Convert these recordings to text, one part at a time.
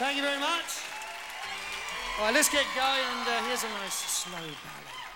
Thank you very much. All right, let's get going, and uh, here's a nice slow ballad.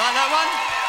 like that one?